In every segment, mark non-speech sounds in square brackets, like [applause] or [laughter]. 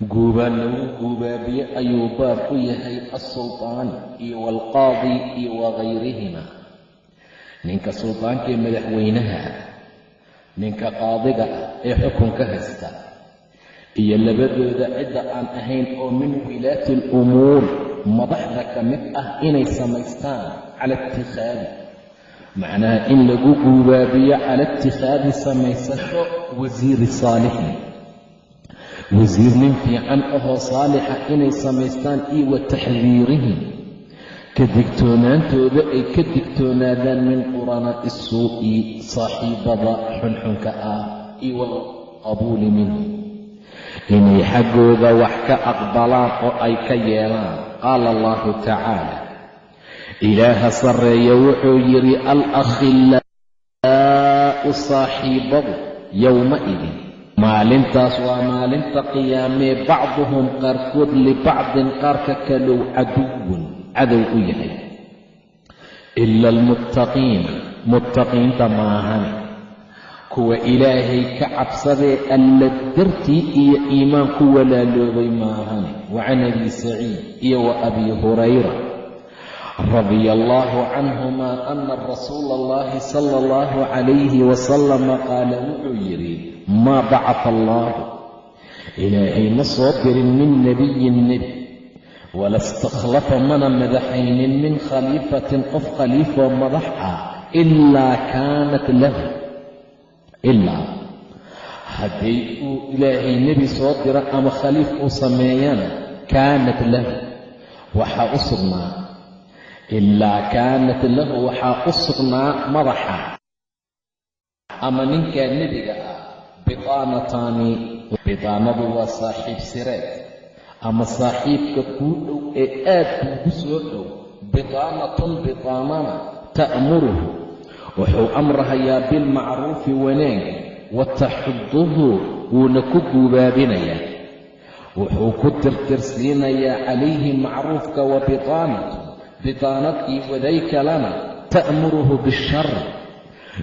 guubaa lagu guubaabiye ayuu baab u yahay alsultaan iyo waalqaadi iyo wagayrihima ninka suldaanka ee madaxweynaha ah ninka qaadiga ah ee xukunka haysta iyo labadooda cidda aan ahayn oo min wilaati alumuur madaxda ka mid ah inay samaystaan cala itikhaadi macnaha in lagu guubaabiyo cala itikhaadi samaysasho wasiiri saalixin wasiir nin fiican ahoo saalixa inay samaystaan iyo wa taxdiirihim ka digtoonaantooda ay ka digtoonaadaan min quranaa'i suu'i saaxiibada xunxunka ah iyo walqabuuli minhu. Inay xaggooda wax ka aqbalaan oo ay ka yeelaan qaala allahu tacaala. Ilaaha sarreeya wuxuu yidhi al akhillaa'u saaxiibadu yowma-idin maalintaas waa maalinta qiyaamee bacduhum qaarkood libacdin qaarka kalow caduwun cadow u yahay. Ila almuttaqiina muttaqiinta maahane kuwa ilaahay ka cabsadee alla dartii iyo iimaan ku walaaloobay maahane wa can abi saciid iyo wa abi hurayra. Radia allaahu canhumaa ana rasuula allahi sala allahu calayhi wasalama qaala wuxuu yidhi maa bacata allaahu. Ilaahay ma soo dirin min nebiyin nebi wala istakhlafa mana madaxaynin min khaliifatin qof khaliifoo madax ah ilaa kaanat lahu. Ilaa haddii uu ilaahay nebi soo diro ama khaliif uu sameeyana kaanat lahu. Waxaa u sugnaa. Ilaa kaanat lahu waxaa u sugnaa madaxa. Ama ninkaa nebiga ah bitaanataani bitaanadu waa saaxiib sireed ama saaxiibka kuu dhow ee aad kuugu soo dhow bitaanatun bitaanana ta'muruhu. Wuxuu amrahayaa bilmacruufi wanaag wa taxuduhu wuuna ku guubaabinayaa wuxuu ku tirtirsiinayaa calayhi macruufka wa bitaanatu bitaanad iyo waday kalena ta'muruhu bishar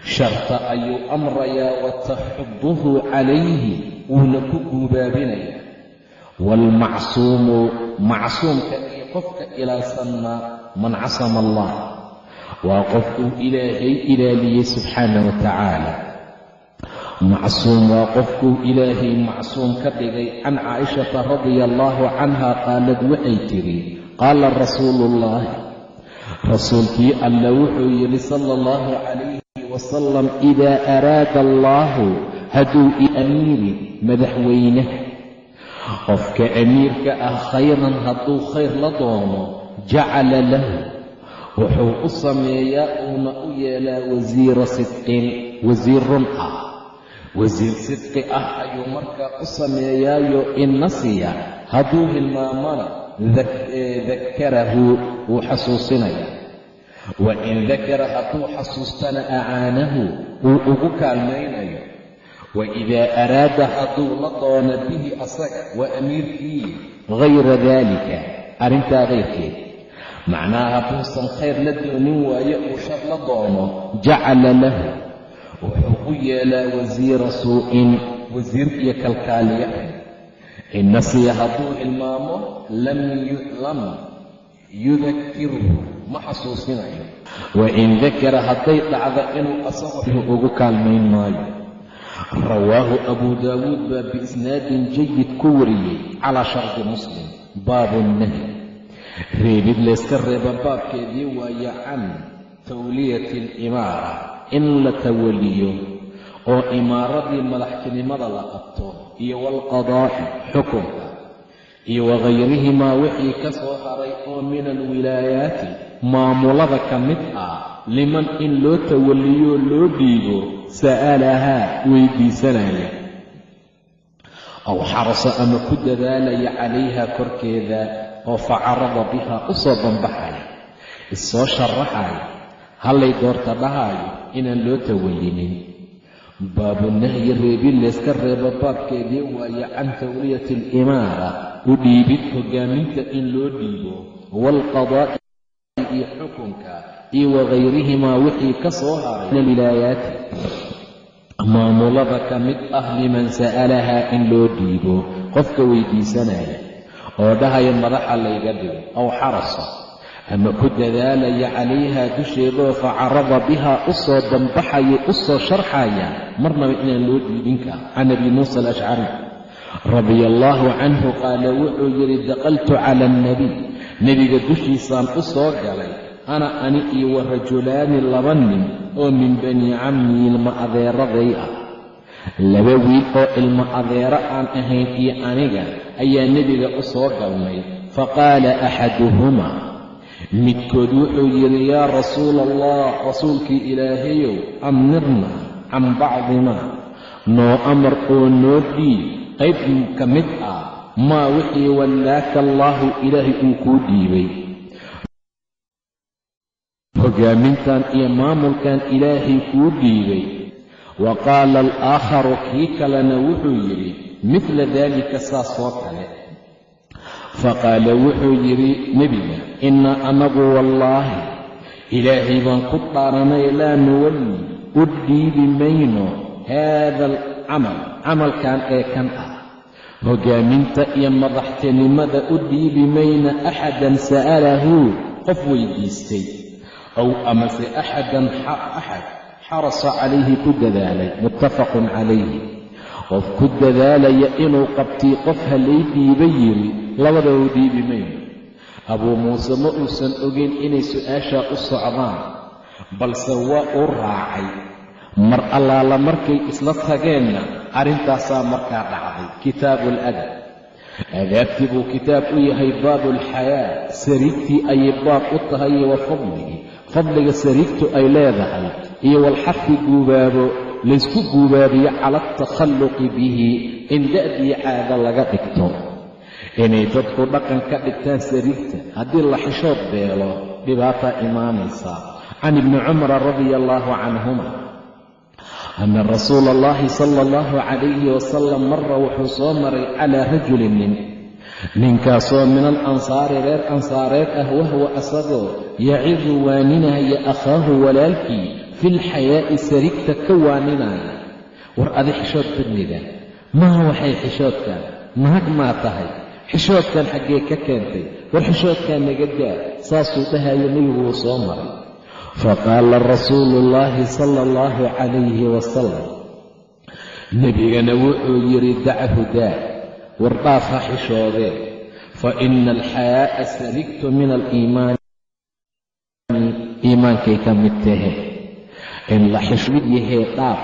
sharta ayuu amrayaa wa taxuduhu calayhi wuuna ku guubaabinayaa waalmacsuumu macsuumka iyo qofka ilaalsanna man casama allah waa qofkuu ilaahay ilaaliyey subxaana wa tacaala macsuum waa qofkuu ilaahay macsuum ka dhigay can caaishata radia allaahu canha qaalad waxay tidhi qaala rasuulu ullaahi rasuulkii alla wuxuu yidhi sala allahu calayhi wasalam idaa araada allaahu hadduu i amiiri madaxweyne. Qofka amiirka ah khayran hadduu khayr la doono jacala lahu. Wuxuu u sameeyaa uuna u yeelaa wasiira sidqin wasiir run ah. Wasiir sidqi ah ayuu markaa u sameeyaayo in nasiya hadduu hilmaamana dakarahu wuu xasuusinaya wa in dakara hadduu xasuustana acaanahu wuu ugu kaalmaynayo. wa idaa araada hadduu la doono bihi asaga waa amiirkii hayra daalika arrintaa kayrkeed macnaha hadduusan khayr la doonin waayo uu shar la doono jacala lahu wuxuu u yeelaa wasiira suu'in wasiir iyo kalkaaliya in hadduu hilmaamo lam yudakirhu ma xasuusinayo. Wa in dakara hadday dhacdo inuu asagu ugu kaalmayn maayo. Rawaahu abuu daawuud baa biisnaadin jayid ku wariyey calaa shardi muslim baabu nahy. Reebid layska reeba baabkeedii waaye can tawliyati alimaara in la tawaliyo oo imaaradii madaxtinimada la qabto iyo waalqadaa'i xukunka iyo wagayrihimaa wixii ka soo haray oo min alwilaayaati maamulada ka mid ah liman in loo tawaliyoo loo dhiibo sa'alahaa weydiisanaya aw xarasa ama ku dadaalaya calayha korkeeda oo facarada biha u soo banbaxaya issoo sharaxaya hallay doorta dhahaayo inaan loo tawalinin baabunahyi reebin layska reebo baabkeedii waaye can tawliyati alimaara u dhiibid hogaaminta in loo dhiibo waalqadaa'i iyo xukunka iyo wagayrihimaa wixii ka soo haray min alwilaayaati maamulada ka mid ah liman sa'alahaa in loo dhiibo qofka weydiisanaya oo dhahaya madaxa layga dhigo aw xarasa ama ku dadaalaya calayhaa dusheedoo facarada bihaa u soo dambaxaya u soo sharxaya marnaba inaan loo dhiibin can abi muusa alashcari radia allaahu canhu qaala wuxuu yidhi daqaltu cala alnabiy nebiga dushiisaan u soo galay ana ani iyo wa rajulaani laba nin oo min bani cammi ilma adeeraday ah. Laba wiil oo ilmo adeero aan ahayn iyo aniga ayaa nebiga u soo galnay faqaala axaduhumaa. Midkood wuxuu yidhi yaa rasuula allah rasuulkii ilaahayow amirna can bacdimaa noo amar oo noo dhiib qayb ka mid ah maa wixii wallaaka allaahu ilaahay uu kuu dhiibay. Hogaamintan iyo maamulkan ilaahay kuu dhiibay. Wa qaala alaakharu kii kalena wuxuu yidhi midla daalika saasoo kale. Faqaala wuxuu yidhi nebiga inna anagu wallaahi ilaahay baan ku dhaaranay laa nuwalli u dhiibi mayno haada alcamal camalkan ee kan ah. Hogaaminta iyo madaxtinimada u dhiibi mayna axadan sa'alahu qof weydiistay. Ow amase axadan axad xarasa calayhi ku dadaalay muttafaqun calayhi. Qof ku dadaalaya inuu qabtii qof halay dhiiba yiri labadaba u dhiibi mayno abuu muuse ma uusan ogeyn inay su'aashaa u socdaan balse waa uu raacay mar allaala markay isla tageenna arrintaasaa markaa dhacday. Kitaabu aladab aadaabtii buu kitaab u yahay baabu alxayaa sariigtii ayay baab u tahay wa fadlihi fadliga sariigtu ay leedahay iyo walxafi guubaabo laysku guubaabiyo cala altakhalluqi bihi in da'dii caado laga dhigto. Inay dadku dhaqan ka dhigtaan sariigta haddii la xishood beelo dhibaataa imaanaysaa. Can ibni cumara radia allaahu canhuma ana rasuula allahi sala allahu calayhi wasalam mara wuxuu soo maray calaa rajulin nin ninkaasoo min alansaari reer ansaareed ah wahwa asagoo yacidu waaninaya akhaahu walaalkii filxayaa'i sarigta ka waaninaya war adi xishood badnida maha waxay xishoodkan naag maa tahay xishoodkan xaggee ka keentay war xishoodkan naga daa saasuu dhahayo nebigu wuu soo maray faqaala rasuulu ullaahi sala allahu calayhi wasalam nebigana wuxuu yidhi dachu daa war dhaaf ha xishoodee fa ina alxayaa'a sarigtu min aliimaani iimaankay ka mid tahe in la xishmid yahee dhaaf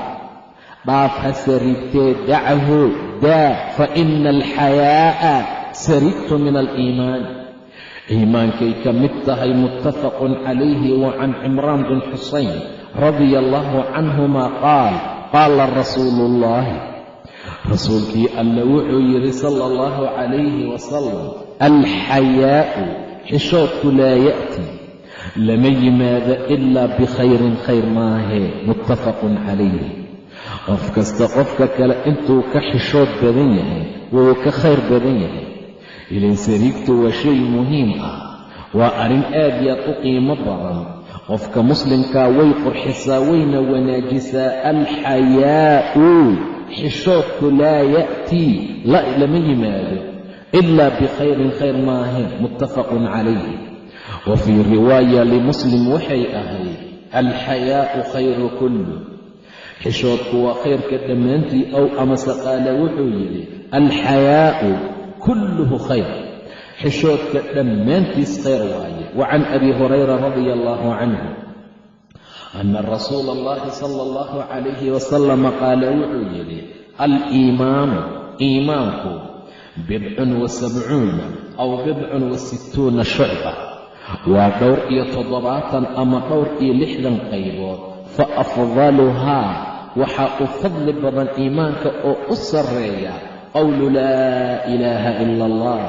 dhaaf ha sarigtee dachu daa fa ina alxayaa'a sarigtu min aliimaan iimaankay ka mid tahay muttafaqun calayhi wa can cimraan bin xusayn radia allaahu canhuma qaal qaala rasuulu ullaahi rasuulkii alla wuxuu yidhi sala allahu calayhi wasalam alxayaa'u xishoodku laa ya'ti lama yimaado ilaa bikhayrin khayr maahee muttafaqun calayhi. Qof kasta qofka kale intuu ka xishood badan yahay wuu ka khayr badan yahay ilan sariigtu waa shay muhiim ah waa arrin aad yaad u qiimo badan. Qofka muslimkaa way qurxisaa wayna wanaajisaa alxayaa'u xishoodku laa ya'tii lama yimaado. Ilaa bikhayrin khayr maahayn muttafaqun calayhi. Wa fii riwaaya limuslim waxay ahayd alxayaa'u khayru kullu xishoodku waa khayrka dhammaantii ow amase qaala wuxuu yidhi alxayaa'u kulluhu khayr. Xishoodka dhammaantiis khayr waaye. Wa can abi hurayra radia allaahu canhu ana rasuula allahi sala allahu calayhi wasalama qaala wuxuu yidhi aliimaanu iimaanku bidcun wa sabcuuna aw bidcun wa sittuuna shucba. Waa dhowr iyo toddobaatan ama dhowr iyo lixdan qaybood. Fa afdaluhaa waxaa u fadli badan iimaanka oo u sarreeya qowlu laa ilaaha ila allah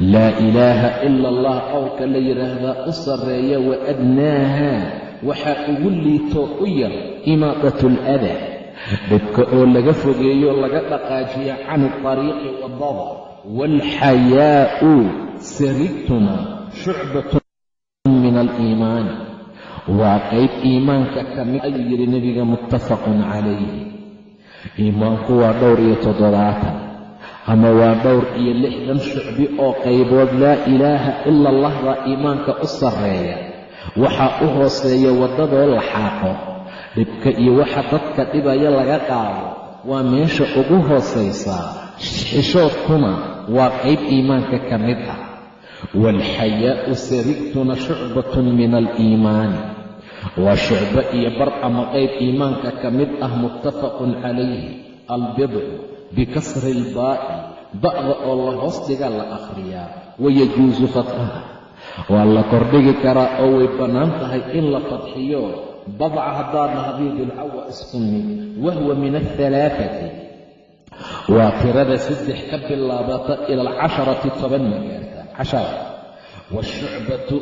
laa ilaaha ila allah qowlka la yidhaahdaa u sarreeya wa adnaaha waxaa ugu liitoo u yar imaadat aladaa dhibka oo laga fogeeyo laga dhaqaajiya can tariiqi waddada waalxayaa'u sarigtuna shucbatun min aliimaani waa qayb iimaanka ka ayuu yidhi nebiga muttafaqun calayhi iimaanku waa dhowr iyo toddobaatan. Ama waa dhowr iyo lixdan shucbi oo qaybood laa ilaaha ila allah baa iimaanka u sarreeya. Waxaa u hooseeya waddadoo la xaaqo dhibka iyo waxa dadka dhibaya laga qaado waa meesha ugu hoosaysaa xishoodkuna waa qayb iimaanka ka mid ah. Waalxayaa'u sarigtuna shucbatun min aliimaani waa shucbo iyo bar ama qayb iimaanka ka mid ah muttafaqun calayhi albidcu bikasri ilbaa'i ba'da oo la hoos dhiga la akhriyaa wayajuusu fatxaha waa la kordhigi karaa oo way bannaan tahay in la fadxiyo badca haddaadna haddii dilcawa isku mid wahwa min alhalaaati waa tirada saddex ka bilaabata ila alcasharati toban magaarta cashara waashucbatu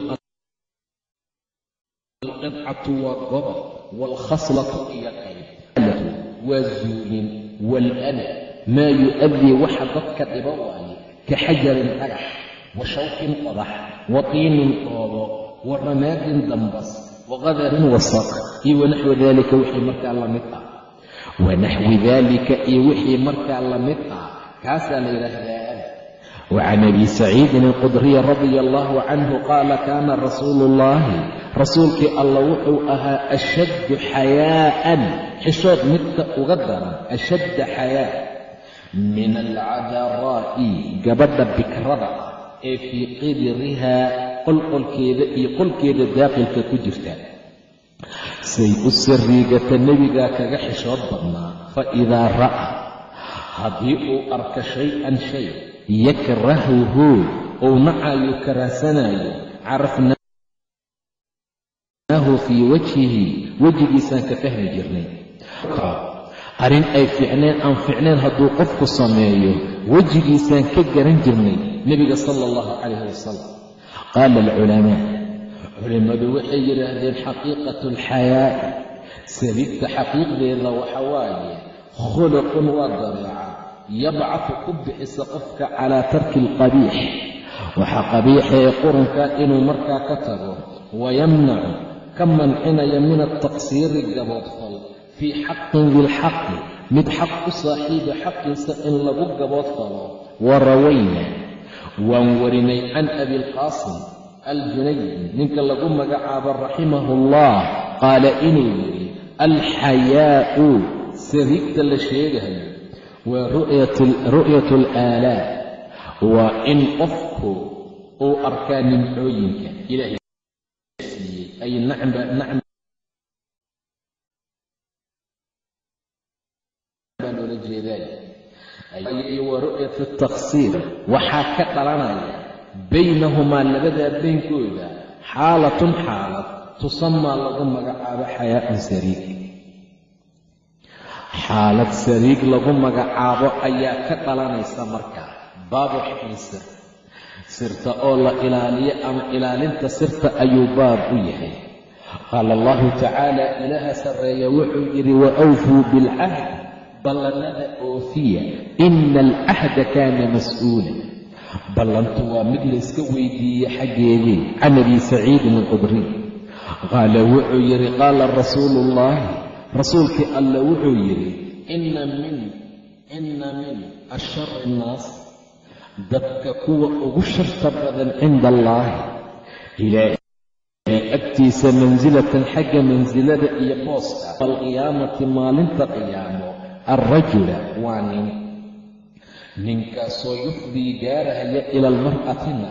alqidcatu waa gobob waalkhaslatu iyo qayb waa zuulin waalana maa yu'adii waxa dadka dhibo waaye ka xajarin dhagax wa shawkin qodax wa tiinin dhoobo wa ramaadin dambas waqadarin wasaq iyo wanaxwi daalika wixii markaa la mid kaasaa la yidhaahdaa wacan abi saciidin alqudriy radia allahu canhu qaala kaana rasuulu ullaahi rasuulkii alla wuxuu ahaa ashaddu xayaa'an xishood midka uga daran ashadda xayaa min alcadaraa'i gabadha bikrada ah ee fii qidrihaa qolqolkeeda iyo qolkeeda daaqilka ku jirta say u sariigata nebigaa kaga xishood badnaa fa ra'a haddii uu arka shay-an shay yakrahuhu ou nacayo karaahsanaayo carafnaahu fii wajhihi wejigiisaan ka fahmi jirnay. Arrin ay ficneen aan ficneen hadduu qofku sameeyo wejigiisaan ka garan jirnay nebiga sala allahu calayhi wasalam qaala alculamaa culimmadu waxay yidhaahdeen xaqiiqatu alxayaa'i saliidta xaqiiqdeeda waxa waaye khuluqun waa dabeeca yabcafu ku bixisa qofka calaa tarki alqabiix. Waxaa qabiixa ee qurunka inuu markaa ka tago wayamnacu ka mancinaya min altaqsiiri gaboodfal. Fii xaqin dilxaqi mid xaq u saaxiiba xaqiisa in lagu gaboodfalo. Wa rawayna waan warinay can abilqaasim aljunayd ninka lagu magacaabo raximahu allah qaala inuu yidhi alxayaa'u sariigta la sheegayo waa ru'yat alaalaa waa in qofku uu arkaa nimcooyinka ilaahay siiyey ay nacm baa loola jeedaay wa ru'yat altaqsiir waxaa ka dhalanaya baynahumaa labadaa baynkooda xaalatun xaalad tusamaa lagu magacaabo xayaa'un sariig xaalad sariig lagu magacaabo ayaa ka dhalanaysa markaa baabu xifdi sir. Sirta oo la ilaaliyo ama ilaalinta sirta ayuu baab u yahay. Qaala allahu tacaala ilaaha sarreeya wuxuu yidhi wa awfuu bilcahd ballannada oofiya. Ina alcahda kaana mas'uula. Ballantu waa mid layska weydiiyey xaggeedii can abi saciidin alqudriy qaala wuxuu yidhi qaala rasuulu ullaahi rasuulkii alla wuxuu yidhi inna min inna min ashari innaas dadka kuwa ugu sharta badan cinda allaahi ilaahay agtiisa mansilatan xagga mansilada iyo booska alqiyaamati maalinta qiyaamo alrajula waa nin. Ninkaasoo yufdii gaarahaya ila almar'atina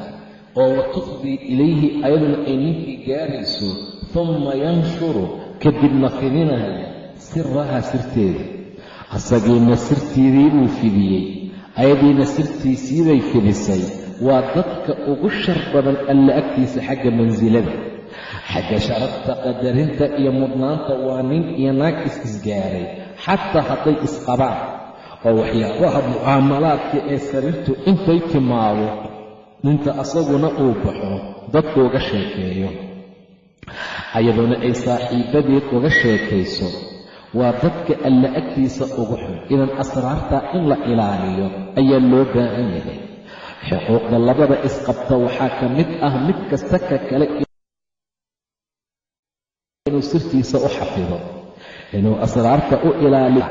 oo wa tufdii ilayhi ayaduna ay ninkii gaarayso humma yanshuru kadibna fidinahaya siraha sirteeda. Asagiina sirtiidii buu fidiyey ayadiina sirtiisiibay fidisay. Waa dadka ugu shar badan alla agtiisa xagga mansilada xagga sharafta qadarinta iyo mudnaanta waa nin iyo naag is-isgaaray xataa hadday isqabaan. Oo waxyaabaha mucaamalaadka ee sariirtu intay timaado ninta asaguna uu baxo dadku uga sheekeeyo. Ayaduna ay saaxiibadeed uga sheekayso waa dadka alla agtiisa ugu xun idan asraartaa in la ilaaliyo ayaa loo baahan yahay. Xuquuqda labada isqabta waxaa ka mid ah mid kasta ka kale inuu sirtiisa u xafido inuu asraarta u ilaaliyo.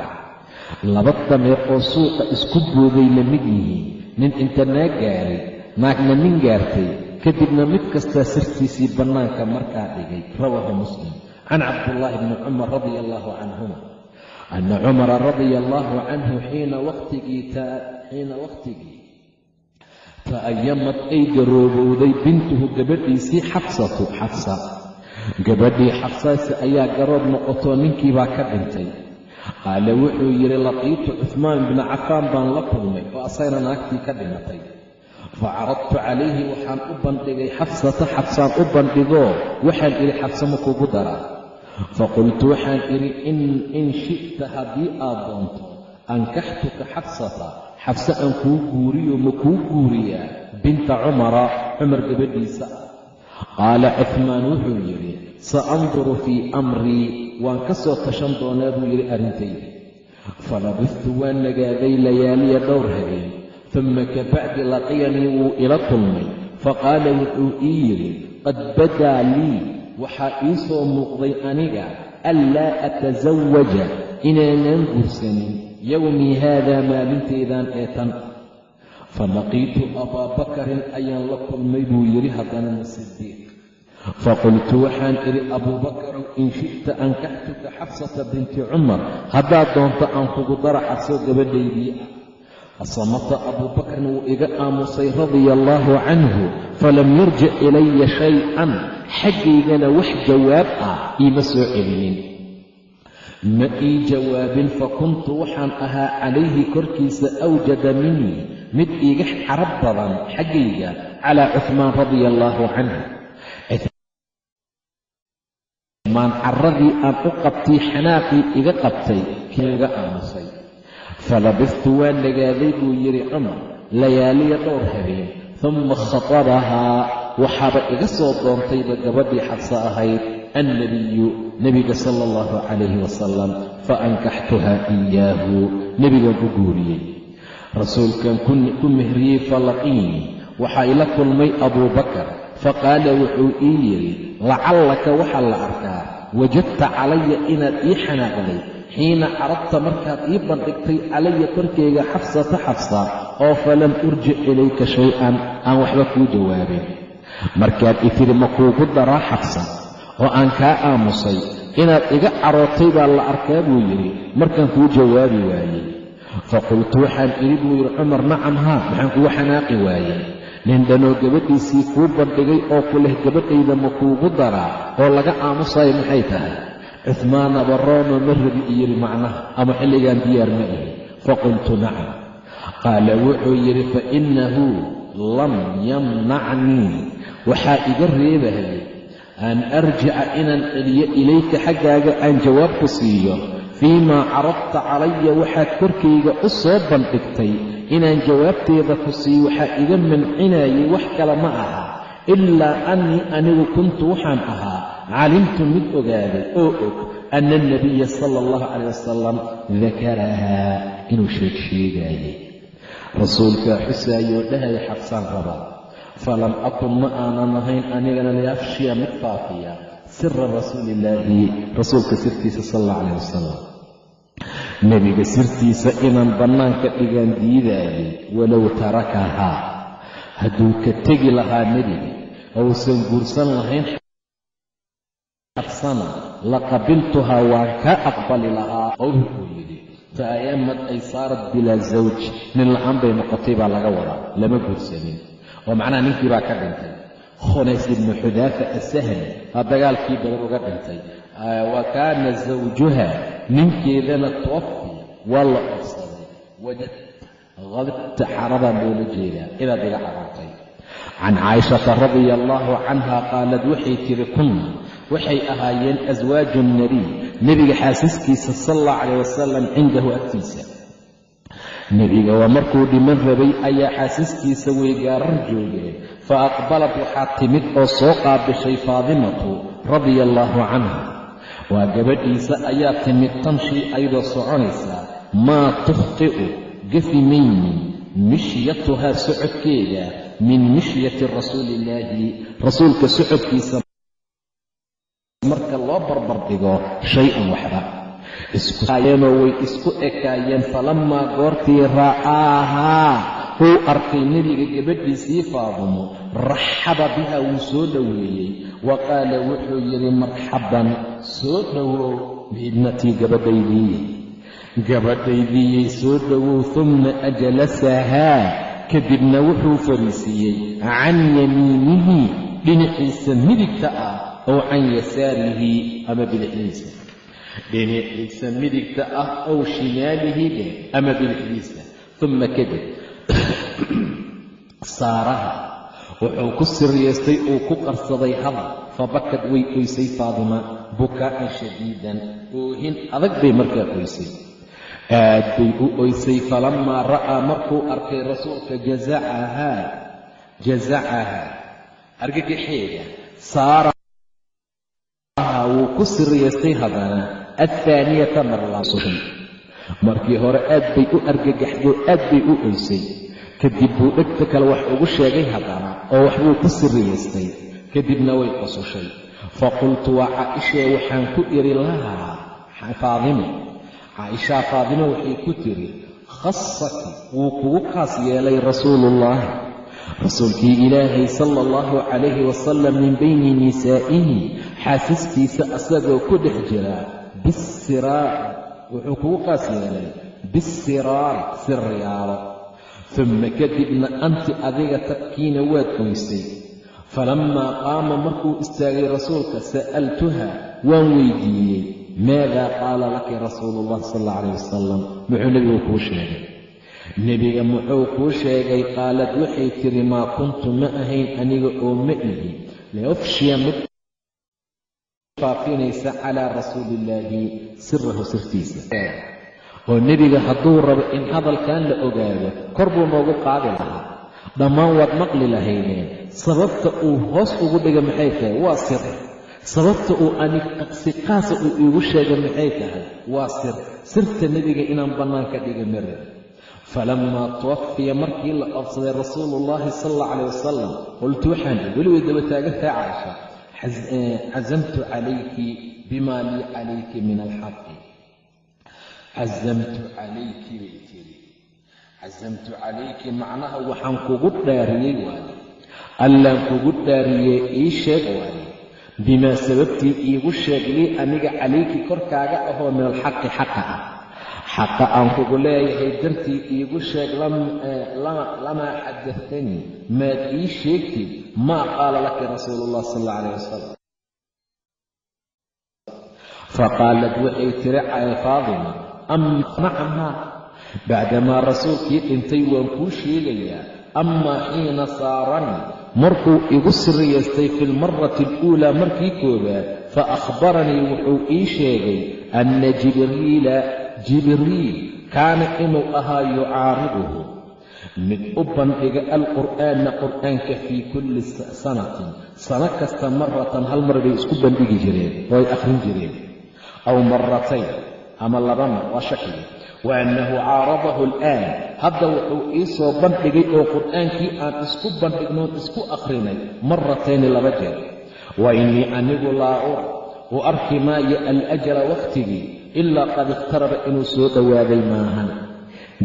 Laba dameer oo suuqa isku booday la mid yihiin nin inta naa gaaray naagna nin gaartay kadibna mid kastaa sirtiisii bannaanka markaa dhigay rawaahu muslim can cabdullaahi bni cumar radia allaahu canhuma ana cumara radia allaahu canhu xiina waqtigii ta'ayamad ay garoobowday bintuhu gabadhiisii xabsatu xabsa gabadhii xabsaasi ayaa garoob noqotoo ninkiibaa ka dhintay qaale wuxuu yidhi laqiitu cuhmaan bina cafaan baan la kulmay oo asagana naagtii ka dhimatay fa caradtu calayhi waxaan u bandhigay xabsata xabsaan u bandhigoo waxaan idhi xabse ma kugu daraa faqultu waxaan idhi in shi'ta haddii aad doonto ankaxtuka xabsata xabse aan kuu guuriyo ma kuu guuriyaa binta cumara cumar gabadhiisa qaala cuhmaan wuxuu yidhi sa anduru fii amrii waan ka soo tashan doonaa buu yidhi arrintayda falabistu waan nagaaday layaaliya dhowr habeen tumma kabacdi laqiyanii wuu ila kulmay faqaala wuxuu ii yidhi qad badaa lii waxaa ii soo muuqday aniga anlaa atasawaja inaanaan guursanin yowmii haadaa maalintaydan ee tan. Falaqiitu abaa bakarin ayaan la kulmay buu yidhi haddanana sidiiq faqultu waxaan idhi abuubakarow in shi'ta ankaxtuka xabsata binti cumar haddaad doonto aan kugu dara xabso gabadhaydii ah fasamata abuubakrin wuu iga aamusay radia allaahu canhu falam yarjic ilaya shay-an xaggaygana wax jawaab ah. Iima soo celinin. Ma ii jawaabin fakuntu waxaan ahaa calayhi korkiisa awjada minii. Mid iiga carab badan xaggayga calaa cuhmaan radia allaahu canhu maan carradii aan u qabtay xanaaqii iga qabtay kiiga aamusay. Falabistu waan nagaaday buu yidhi cumar layaaliya dhowr habeen tumma khatabahaa waxaaba iga soo doontayba gabadhii xabse ahayd annabiyu nebiga sala allahu calayhi wasalam fa ankaxtuhaa iyaahu nebigaan u guuriyey. Rasuulkan ku mehriyey falaqiinii waxaa ila kulmay abuubakar faqaala wuxuu ii yidhi lacallaka waxaa la arkaa wajadta calaya inaad ii xanaaqday xiina caradta markaad ii bandhigtay calaya korkayga xabsata xabsa oo falam urjic ilayka shay-an aan waxba kuu jawaabin markaad i tidhi ma kuugu daraa xabsa oo aan kaa aamusay inaad iga carootay baa la arkaa buu yidhi. Markaan kuu jawaabi waayey. Faqultu waxaan idhi buu yidhi cumar nacam haa maxaan kugu xanaaqi waayey. Nin dhanoo gabadhiisii kuu bandhigay oo ku leh gabadhayda ma kuugu daraa oo laga aamusayo maxay tahay? Cuhmaana baroono ma rabi i yidhi macnaha ama xilligaan diyaar ma ihi. Faqultu nacam. Qaala wuxuu yidhi fa innahu lam yamnacnii waxaa iga reebahayay an arjica inaan celiyo ilayka xaggaaga aan jawaab ku siiyo. Fii maa caradta calaya waxaad korkayga u soo bandhigtay. Inaan jawaabteeda ku siiyo waxaa iga mancinayay wax kale ma aha. Ilaa annii anigu kuntu waxaan ahaa. Calimtu mid ogaaday oo og ana alnabiya sala allahu calayh wasalam dakarahaa inuu sheeg sheegaayay rasuulkaa xusaayoo dhahaya xabsaan raba falam akun ma aanan ahayn anigana liafshiya mid faafiya sira rasuuliillaahi rasuulka sirtiisa sal alla calayh wasalam nebiga sirtiisa inaan bannaanka dhigaan diidaayay walow tarakahaa hadduu ka tegi lahaa nebiga ousan guursan lahayn xafsana laqabiltuhaa waan kaa aqbali lahaa ow wuxuu yidhi fa ayamad ay saarat bilaa zawj nin la'aan bay noqotay baa laga wadaa lama guursanin oo macnaha ninkii baa ka dhintay. Khunays ibnu xudaafa asahli aa dagaalkii badar uga dhintay. Wa kaana zawjuha ninkeedana tuwafi waa la ofsaday wajad hadibta xaradan loola jeedaa. Inaad iga carartay. Can caaishata radia allaahu canha qaalad waxay tiri kunna waxay ahaayeen aswaaju nnabiy nebiga xaasiskiisa sala allah calayh wasalam cindahu agtiisa nebiga waa markuu dhiman rabay ayaa xaasiskiisa weygaarar joogeen fa aqbalad waxaa timid oo soo qaabishay faadimatu radia allaahu canha. Waa gabadhiisa ayaa timid tamshii ayadoo soconaysaa maa tukhti'u gafi maynin mishyatuhaa socodkeeda min mishyati rasuuliillaahi rasuulka socodkiisa marka loo barbardhigo shay-an waxba iskuayeenoo way isku ekaayeen falammaa goortii ra'aahaa uu arkay nebiga gabadhiisii faadimo raxaba biha wuu soo dhoweeyey. Wa qaala wuxuu yidhi marxaban soo dhowow biibnatii gabadhaydii. Gabadhaydiyey soo dhowow humma ajlasahaa kadibna wuxuu fariisiiyey can yamiinihi dhinaciisa midigta ah ow can yasaarihi ama bidixdiisa dhinaciisa midigta ah ow shimaalihi dheh ama bidixdiisa uma kadib saaraha [coughs] wuxuu ku siryeystay uu ku qarsaday hadal fabakad way oysay faadima bukaa'an shadiidan oohin adag bay markaa oysay aad bay u oysay falammaa ra'aa markuu arkay rasuulka jazacahaa jazacahaa argagaxeeda saaraha wuu ku siryeystay haddana athaaniyata marlaasuhin markii hore aad bay u argagaxdoo aad bay u oysay kadib buu dhegta kale wax ugu sheegay haddana oo waxbuu ku sirriyaystay kadibna way qosushay faqultu waa caaishee waxaan ku idhi lahaa faadimo caaishaa faadimo waxay ku tiri khasaki wuu kugu kaas yeelay rasuuluullaahi rasuulkii ilaahay sala allahu calayhi wasalam min bayni nisaa'ihi xaasaskiisa asagoo ku dhex jira bisiraari wuxuu kugu qaas yeelay bisiraari siryaalo uma kadibna anti adiga tabkiina waad oysay falammaa qaama markuu istaagay rasuulka sa'altuha waan weydiiyey maadaa qaala laki rasuulu ullahi sal alla calayh wasalam muxuu nebigu kuu sheegay nebiga muxuu kuu sheegay qaalad waxay tidhi maa kuntu ma ahayn aniga oo ma ihi liufshiya faafinaysa calaa rasuuliillaahi sirahu sirtiisa. Oo nebiga hadduu rabo in hadalkan la ogaado kor buu noogu qaadi lahaa. Dhammaan waad maqli lahaydeen sababta uu hoos ugu dhiga maxay tahay? Waa sir sababta uu anig si qaasa uu iigu sheega maxay tahay? Waa sir sirta nebiga inaan bannaan ka dhiga mare falammaa tuwafiya markii la qabsaday rasuulu ullaahi sala alla calayh wasalam qultu waxaan weli way daba taagantahay caaisha casamtu calayki bima lii calayki min alxaqi casamtu calayki bay tiri casamtu calayki macnaha waxaan kugu dhaariyey waaye allaan kugu dhaariyey ii sheeg waaye bimaa sababtii iigu sheeg lii aniga calayki korkaaga ahoo min alxaqi xaqa ah xaqa aan kugu leeyahay dartii iigu sheeg lamaa xadaftanii maad ii sheegtid maa qaala laki rasuulu ullah sal alla calayh wasalam faqaalad waxay tiri faadima amnacahaa bacdamaa rasuulkii dhintay waan kuu sheegayaa amaa xiina saaranii markuu igu siriyaystay fi lmarati aluulaa markii koowaad fa akhbaranii wuxuu ii sheegay anna jibriila jibriil kaana inuu ahaa yucaariduhu mid u bandhiga alqur'aana qur'aanka fii kulli sanatin. Sano kasta maratan hal mar bay isku bandhigi jireen oo ay akhrin jireen. Aw maratayn ama laba mar waa shakiga wa annahu caaradahu al'aan. Hadda wuxuu ii soo bandhigay oo qur'aankii aan isku bandhignoon isku akhrinay maratayni laba jeer. Wa innii anigu laa ura u arki maayo alajala wakhtigii ilaa qad ikhtaraba inuu soo dhowaaday maahan.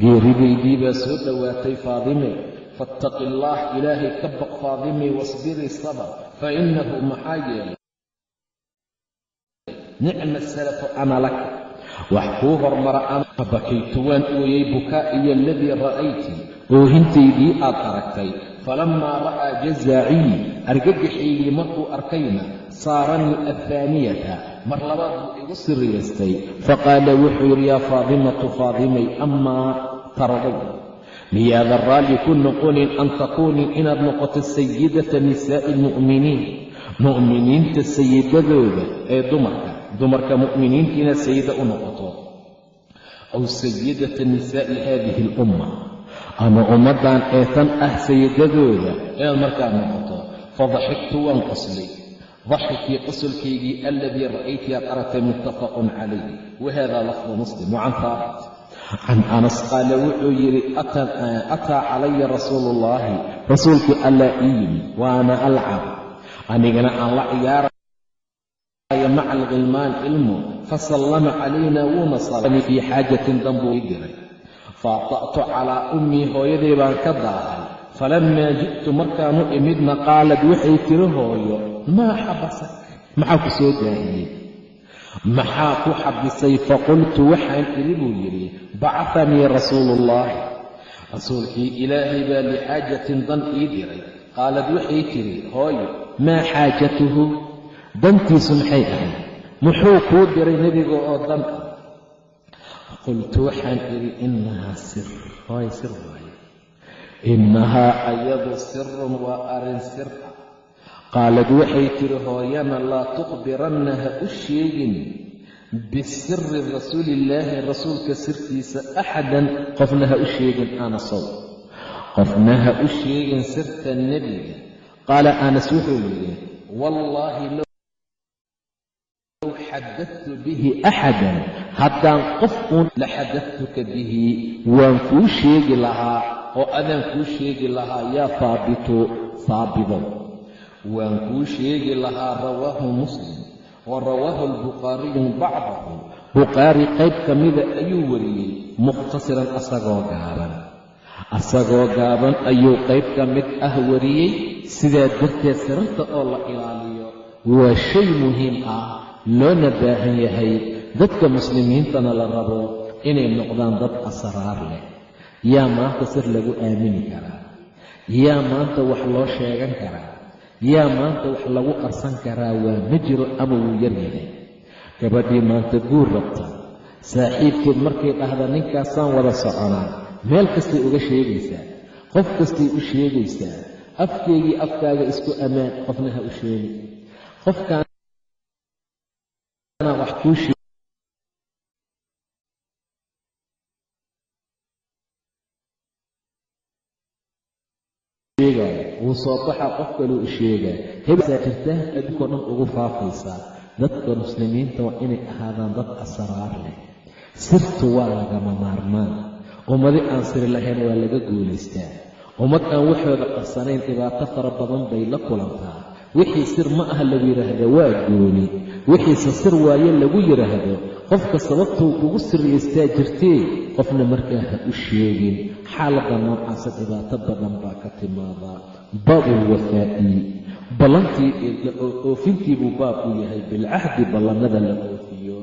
Geeridaydii baa soo dhowaatay faadime fattaqi allaah ilaahay ka baq faadimii wasbirii sabr fa innahu maxaa yeelay? Nicma salafu ana laka wax kuu hormara ama bakaytu waan ooyey bukaa'iyo aladii ra'ayti oohintaydii aad aragtay. Falammaa ra'aa jazaacii argagaxaygii markuu arkayna saaranii athaaniyata mar labaad buu igu siriyaystay faqaala wuxuu yidhi yaa faadimatu faadimay amaa taraday miyaadan raalli ku noqonin an takuunii inaad noqoto sayidata nisaa'i almu'miniin mu'miniinta sayidadooda ee dumarka dumarka mu'miniinta inaad sayida u noqoto. Aw sayidata nisaa'i haadihi alumma ama ummaddan ee tan ah sayidadooda inaad markaa noqoto. Fadaxigtu waan qoslay daxikii qosolkaygii aladii ra'ayti aad aragtay muttafaqun calayh wahada lafdu muslim wacan haabit can anas qaala wuxuu yidhi ataa calaya rasuulu ullaahi rasuulkii allaa ii yimi waana alcab anigana aan la ciyaaraya maca alkhilmaan ilmu fasallama calayna wuuna salay fii xaajatin danbuu ii diray faata'tu calaa ummii hooyaday baan ka daahay falammaa ji'tu markaanu imidna qaalad waxay tiri hooyo maa xabasak maxaa ku soo daahiyey maxaa ku xabisay? Faqultu waxaan idhi buu yidhi bacatanii rasuuluullaahi rasuulkii ilaahay baa lixaajatin dan ii diray. Qaalad waxay tidhi hooyo maa xaajatuhu? Dantiisu maxay ahayd? Muxuu kuu diray nebiga oo dan? Ah qultu waxaan idhi innahaa sir. Hooy sir waaye. Innahaa ayadu sirun waa arrin sir ah qaalad waxay tidhi hooyana laa tukhbiranna ha u sheegin bisiri rasuulillaahi rasuulka sirtiisa axadan qofna ha u sheegin anasow qofna ha u sheegin sirta nebiga. Qaala anas wuxuu yidhi wallaahi low xadadtu bihi axadan haddaan qof uun la xadadtuka bihi waan kuu sheegi lahaa oo adaan kuu sheegi lahaa yaa haabitu haabidow waan kuu sheegi lahaa rawaahu muslim wa rawaahu albukhaariyu bacdahu. Bukhaari qayb ka mida ayuu wariyey mukhtasiran asagoo gaaban. Asagoo gaaban ayuu qayb ka mid ah wariyey sidaa darteed sirarta oo la ilaaliyo waa shay muhiim ah loona baahan yahay dadka muslimiintana la rabo inay noqdaan dad asraar leh. Yaa maanta sir lagu aamini karaa? Yaa maanta wax loo sheegan karaa yaa maanta wax lagu qarsan karaa waa ma jiro ama wuu yar yahay. Gabadhii maanta guur rabta. Saaxiibkeed markay dhahda ninkaasaan wada soconaa meel kastay uga sheegaysaa. Qof kastay u sheegaysaa. Afkeygii afkaaga isku ammaan qofna ha u sheegi qofkaana wax kuu sheegaya wuu soo baxa qof kaluu sheegaa. Hebsaa jirtaa addunkoo dhan ugu faafaysaa dadka muslimiinta waa inay ahaadaan dad asraar leh. Sirtu waa lagama maarmaan. Ummadi aan siri lahayn waa laga guulaystaa ummad aan waxooda qarsanayn dhibaato fara badan bay la kulantaa wixii sir ma ah lagu yidhaahdo waa gooni. Wixiise sir waaye lagu yidhaahdo qofka sababtuu kugu siryaystaa jirtee qofna markaa ha u sheegin. Xaaladda noocaasa dhibaato badan baa ka timaadaa baabulwafaa'i ballantii oofintii buu baab u yahay bilcahdi ballannada la oofiyo.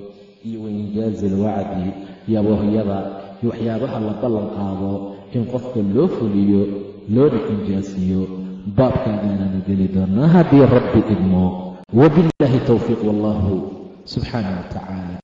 Iyo wainjaazi alwacdi yaboohyada iyo waxyaabaha la ballan qaado in qofka loo fuliyo loona injaasiyo baabkaagaanana geli doonaa haddii rabbi idmo wabillaahi towfiiq wallahu subxaana wa tacaala